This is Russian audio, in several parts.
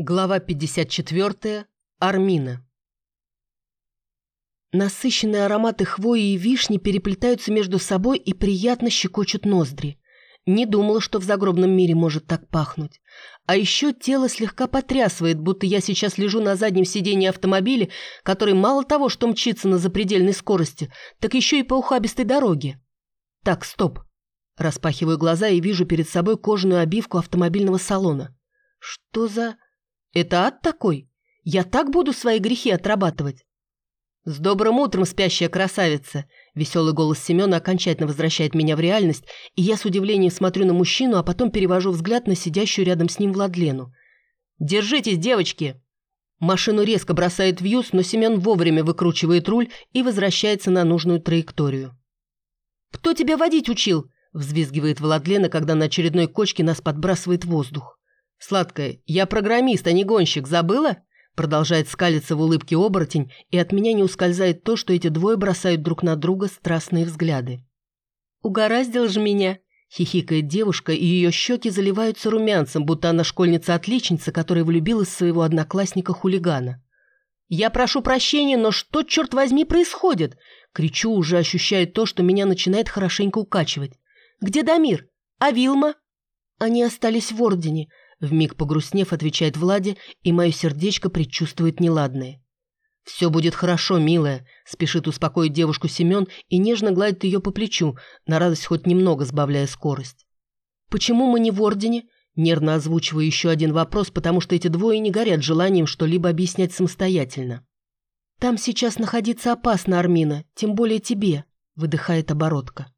Глава 54. Армина. Насыщенные ароматы хвои и вишни переплетаются между собой и приятно щекочут ноздри. Не думала, что в загробном мире может так пахнуть. А еще тело слегка потрясывает, будто я сейчас лежу на заднем сиденье автомобиля, который мало того, что мчится на запредельной скорости, так еще и по ухабистой дороге. Так, стоп. Распахиваю глаза и вижу перед собой кожаную обивку автомобильного салона. Что за... Это ад такой? Я так буду свои грехи отрабатывать? С добрым утром, спящая красавица! Веселый голос Семена окончательно возвращает меня в реальность, и я с удивлением смотрю на мужчину, а потом перевожу взгляд на сидящую рядом с ним Владлену. «Держитесь, девочки!» Машину резко бросает в юз, но Семен вовремя выкручивает руль и возвращается на нужную траекторию. «Кто тебя водить учил?» – взвизгивает Владлена, когда на очередной кочке нас подбрасывает воздух. «Сладкая, я программист, а не гонщик, забыла?» Продолжает скалиться в улыбке оборотень, и от меня не ускользает то, что эти двое бросают друг на друга страстные взгляды. «Угораздил же меня!» – хихикает девушка, и ее щеки заливаются румянцем, будто она школьница-отличница, которая влюбилась в своего одноклассника-хулигана. «Я прошу прощения, но что, черт возьми, происходит?» Кричу, уже ощущая то, что меня начинает хорошенько укачивать. «Где Дамир? А Вилма?» «Они остались в Ордене. Вмиг погрустнев, отвечает Влади, и мое сердечко предчувствует неладное. «Все будет хорошо, милая», – спешит успокоить девушку Семен и нежно гладит ее по плечу, на радость хоть немного сбавляя скорость. «Почему мы не в Ордене?» Нервно озвучиваю еще один вопрос, потому что эти двое не горят желанием что-либо объяснять самостоятельно. «Там сейчас находиться опасно, Армина, тем более тебе», – выдыхает оборотка.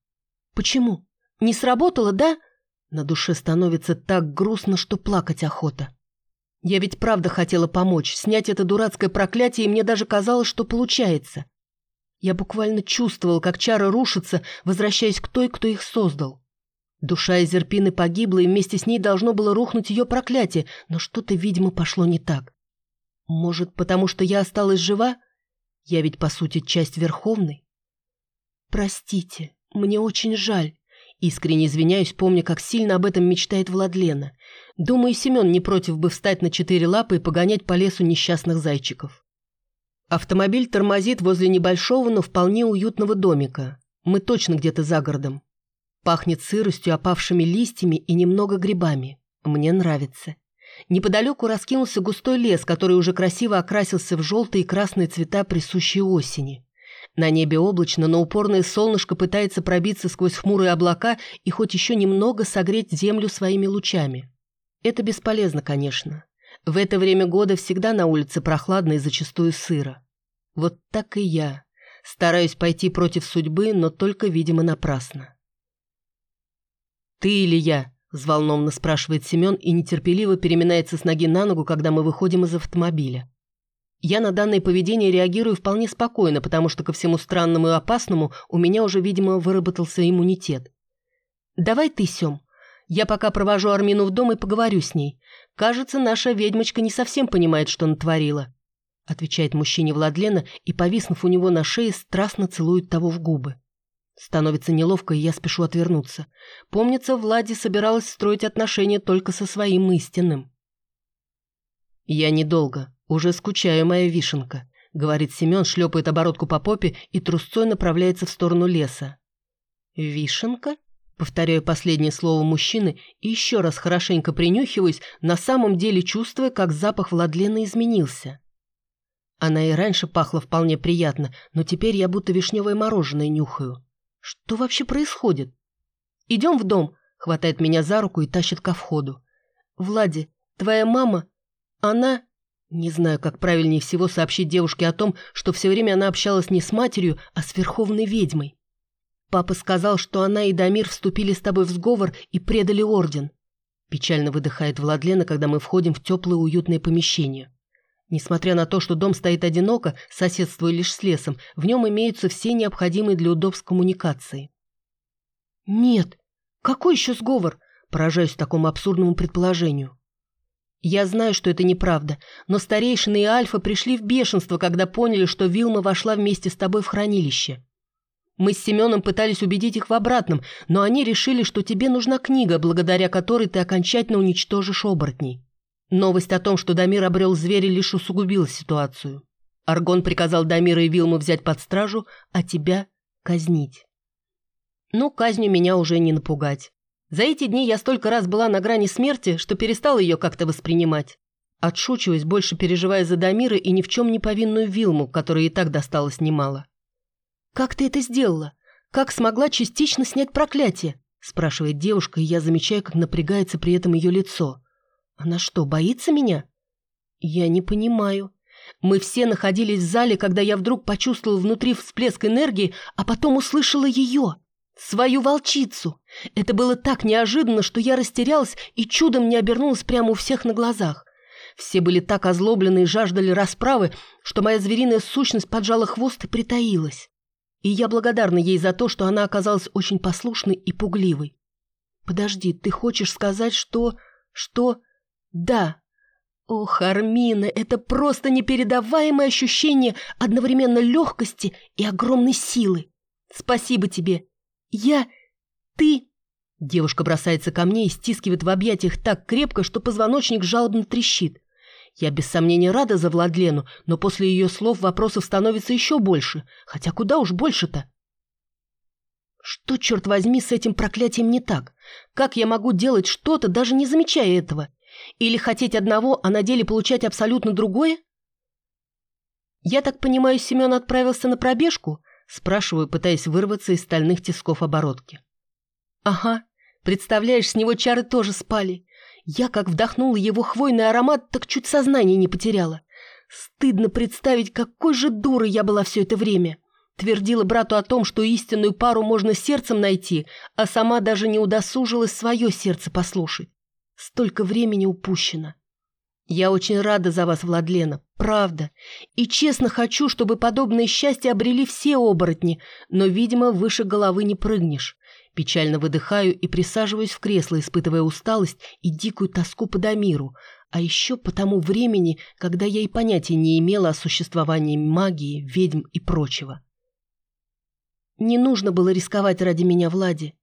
«Почему? Не сработало, да?» На душе становится так грустно, что плакать охота. Я ведь правда хотела помочь, снять это дурацкое проклятие, и мне даже казалось, что получается. Я буквально чувствовал, как чары рушатся, возвращаясь к той, кто их создал. Душа Изерпины погибла, и вместе с ней должно было рухнуть ее проклятие, но что-то, видимо, пошло не так. Может, потому что я осталась жива? Я ведь, по сути, часть Верховной. Простите, мне очень жаль. Искренне извиняюсь, помня, как сильно об этом мечтает Владлена. Думаю, Семен не против бы встать на четыре лапы и погонять по лесу несчастных зайчиков. Автомобиль тормозит возле небольшого, но вполне уютного домика. Мы точно где-то за городом. Пахнет сыростью, опавшими листьями и немного грибами. Мне нравится. Неподалеку раскинулся густой лес, который уже красиво окрасился в желтые и красные цвета присущие осени. На небе облачно, но упорное солнышко пытается пробиться сквозь хмурые облака и хоть еще немного согреть землю своими лучами. Это бесполезно, конечно. В это время года всегда на улице прохладно и зачастую сыро. Вот так и я. Стараюсь пойти против судьбы, но только, видимо, напрасно. «Ты или я?» – взволнованно спрашивает Семен и нетерпеливо переминается с ноги на ногу, когда мы выходим из автомобиля. Я на данное поведение реагирую вполне спокойно, потому что ко всему странному и опасному у меня уже, видимо, выработался иммунитет. «Давай ты, Сем. Я пока провожу Армину в дом и поговорю с ней. Кажется, наша ведьмочка не совсем понимает, что натворила», отвечает мужчине Владлена и, повиснув у него на шее, страстно целует того в губы. Становится неловко, и я спешу отвернуться. Помнится, Влади собиралась строить отношения только со своим истинным. «Я недолго», «Уже скучаю, моя вишенка», — говорит Семен, шлепает оборотку по попе и трусцой направляется в сторону леса. «Вишенка?» Повторяю последнее слово мужчины и еще раз хорошенько принюхиваюсь, на самом деле чувствуя, как запах Владлены изменился. Она и раньше пахла вполне приятно, но теперь я будто вишневое мороженое нюхаю. Что вообще происходит? «Идем в дом», — хватает меня за руку и тащит ко входу. «Влади, твоя мама, она...» Не знаю, как правильнее всего сообщить девушке о том, что все время она общалась не с матерью, а с верховной ведьмой. Папа сказал, что она и Дамир вступили с тобой в сговор и предали орден. Печально выдыхает Владлена, когда мы входим в теплое уютное помещение. Несмотря на то, что дом стоит одиноко, соседствуя лишь с лесом, в нем имеются все необходимые для удобств коммуникации. «Нет, какой еще сговор?» Поражаюсь такому абсурдному предположению. Я знаю, что это неправда, но старейшины и Альфа пришли в бешенство, когда поняли, что Вилма вошла вместе с тобой в хранилище. Мы с Семеном пытались убедить их в обратном, но они решили, что тебе нужна книга, благодаря которой ты окончательно уничтожишь оборотней. Новость о том, что Дамир обрел зверя, лишь усугубила ситуацию. Аргон приказал Дамира и Вилму взять под стражу, а тебя казнить. Ну, казнью меня уже не напугать. За эти дни я столько раз была на грани смерти, что перестала ее как-то воспринимать. Отшучиваясь, больше переживая за Дамира и ни в чем не повинную Вилму, которой и так досталось немало. «Как ты это сделала? Как смогла частично снять проклятие?» спрашивает девушка, и я замечаю, как напрягается при этом ее лицо. «Она что, боится меня?» «Я не понимаю. Мы все находились в зале, когда я вдруг почувствовала внутри всплеск энергии, а потом услышала ее, свою волчицу. Это было так неожиданно, что я растерялась и чудом не обернулась прямо у всех на глазах. Все были так озлоблены и жаждали расправы, что моя звериная сущность поджала хвост и притаилась. И я благодарна ей за то, что она оказалась очень послушной и пугливой. «Подожди, ты хочешь сказать, что... что... да...» Ох, Армина, это просто непередаваемое ощущение одновременно легкости и огромной силы. Спасибо тебе. Я... ты... Девушка бросается ко мне и стискивает в объятиях так крепко, что позвоночник жалобно трещит. Я без сомнения рада за Владлену, но после ее слов вопросов становится еще больше. Хотя куда уж больше-то? Что, черт возьми, с этим проклятием не так? Как я могу делать что-то, даже не замечая этого? Или хотеть одного, а на деле получать абсолютно другое? Я так понимаю, Семен отправился на пробежку? Спрашиваю, пытаясь вырваться из стальных тисков оборотки. Ага, представляешь, с него чары тоже спали. Я как вдохнула его хвойный аромат, так чуть сознание не потеряла. Стыдно представить, какой же дурой я была все это время. Твердила брату о том, что истинную пару можно сердцем найти, а сама даже не удосужилась свое сердце послушать. Столько времени упущено. Я очень рада за вас, Владлена, правда. И честно хочу, чтобы подобное счастье обрели все оборотни, но, видимо, выше головы не прыгнешь. Печально выдыхаю и присаживаюсь в кресло, испытывая усталость и дикую тоску по Дамиру, а еще по тому времени, когда я и понятия не имела о существовании магии, ведьм и прочего. Не нужно было рисковать ради меня, Влади.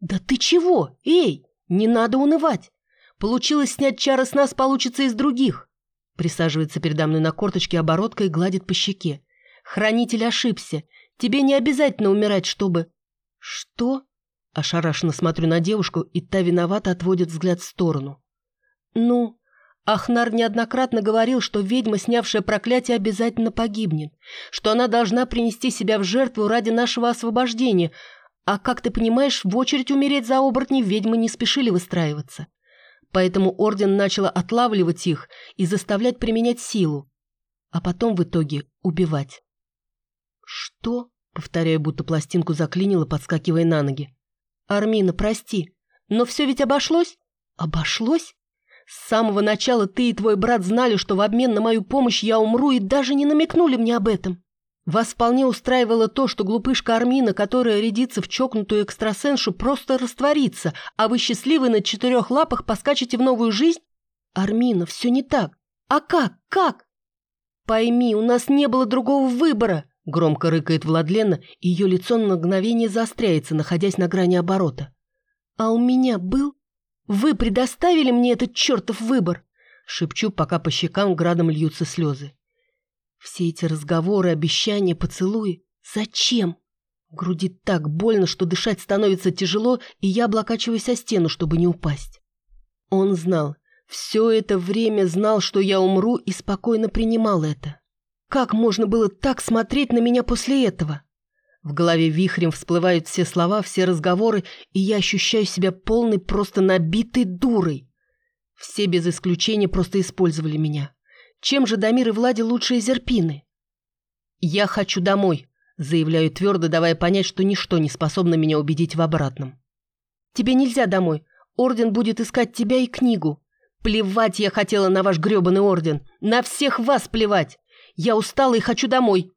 Да ты чего? Эй, не надо унывать. Получилось снять чары с нас, получится из других. Присаживается передо мной на корточке оборотка и гладит по щеке. Хранитель ошибся. Тебе не обязательно умирать, чтобы... Что? Ошарашенно смотрю на девушку, и та виновато отводит взгляд в сторону. «Ну, Ахнар неоднократно говорил, что ведьма, снявшая проклятие, обязательно погибнет, что она должна принести себя в жертву ради нашего освобождения, а, как ты понимаешь, в очередь умереть за оборотней ведьмы не спешили выстраиваться. Поэтому орден начал отлавливать их и заставлять применять силу, а потом в итоге убивать». «Что?» — повторяю, будто пластинку заклинило, подскакивая на ноги. «Армина, прости, но все ведь обошлось?» «Обошлось? С самого начала ты и твой брат знали, что в обмен на мою помощь я умру, и даже не намекнули мне об этом. Вас вполне устраивало то, что глупышка Армина, которая рядится в чокнутую экстрасеншу, просто растворится, а вы счастливы на четырех лапах поскачете в новую жизнь? Армина, все не так. А как? Как? Пойми, у нас не было другого выбора. Громко рыкает Владлена, и ее лицо на мгновение заостряется, находясь на грани оборота. «А у меня был? Вы предоставили мне этот чертов выбор!» Шепчу, пока по щекам градом льются слезы. Все эти разговоры, обещания, поцелуи. Зачем? В груди так больно, что дышать становится тяжело, и я облокачиваюсь о стену, чтобы не упасть. Он знал, все это время знал, что я умру, и спокойно принимал это. Как можно было так смотреть на меня после этого? В голове вихрем всплывают все слова, все разговоры, и я ощущаю себя полной, просто набитой дурой. Все без исключения просто использовали меня. Чем же Дамир и Влади лучшие зерпины? «Я хочу домой», — заявляю твердо, давая понять, что ничто не способно меня убедить в обратном. «Тебе нельзя домой. Орден будет искать тебя и книгу. Плевать я хотела на ваш грёбаный орден. На всех вас плевать. Я устала и хочу домой!»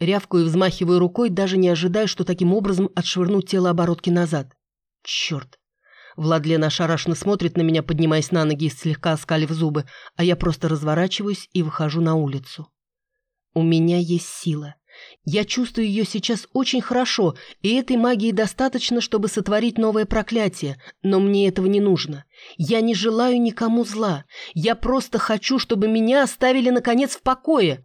Рявкую и взмахиваю рукой, даже не ожидая, что таким образом отшвырну тело оборотки назад. «Черт!» Владлен ошарашенно смотрит на меня, поднимаясь на ноги и слегка оскалив зубы, а я просто разворачиваюсь и выхожу на улицу. У меня есть сила. Я чувствую ее сейчас очень хорошо, и этой магии достаточно, чтобы сотворить новое проклятие, но мне этого не нужно. Я не желаю никому зла. Я просто хочу, чтобы меня оставили, наконец, в покое.